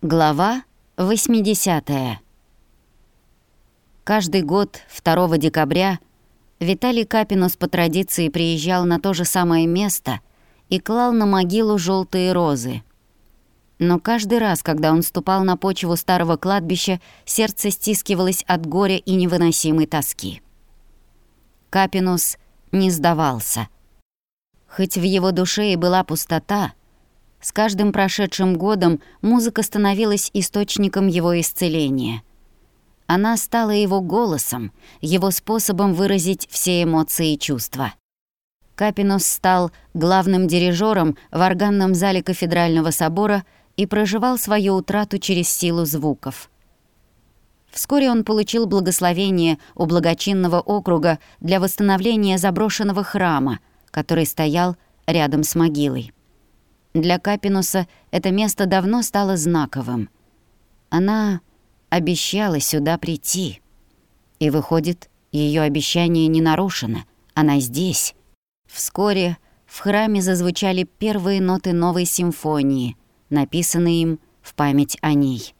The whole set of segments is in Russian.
Глава 80. Каждый год 2 декабря Виталий Капинус по традиции приезжал на то же самое место и клал на могилу желтые розы. Но каждый раз, когда он ступал на почву старого кладбища, сердце стискивалось от горя и невыносимой тоски. Капинус не сдавался. Хоть в его душе и была пустота, с каждым прошедшим годом музыка становилась источником его исцеления. Она стала его голосом, его способом выразить все эмоции и чувства. Капинус стал главным дирижером в органном зале кафедрального собора и проживал свою утрату через силу звуков. Вскоре он получил благословение у благочинного округа для восстановления заброшенного храма, который стоял рядом с могилой. Для Капинуса это место давно стало знаковым. Она обещала сюда прийти. И выходит, ее обещание не нарушено. Она здесь. Вскоре в храме зазвучали первые ноты новой симфонии, написанные им в память о ней.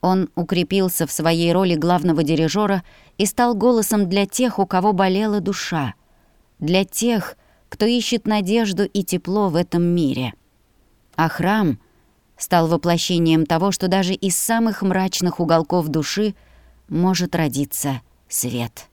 Он укрепился в своей роли главного дирижера и стал голосом для тех, у кого болела душа, для тех, кто ищет надежду и тепло в этом мире — а храм стал воплощением того, что даже из самых мрачных уголков души может родиться свет.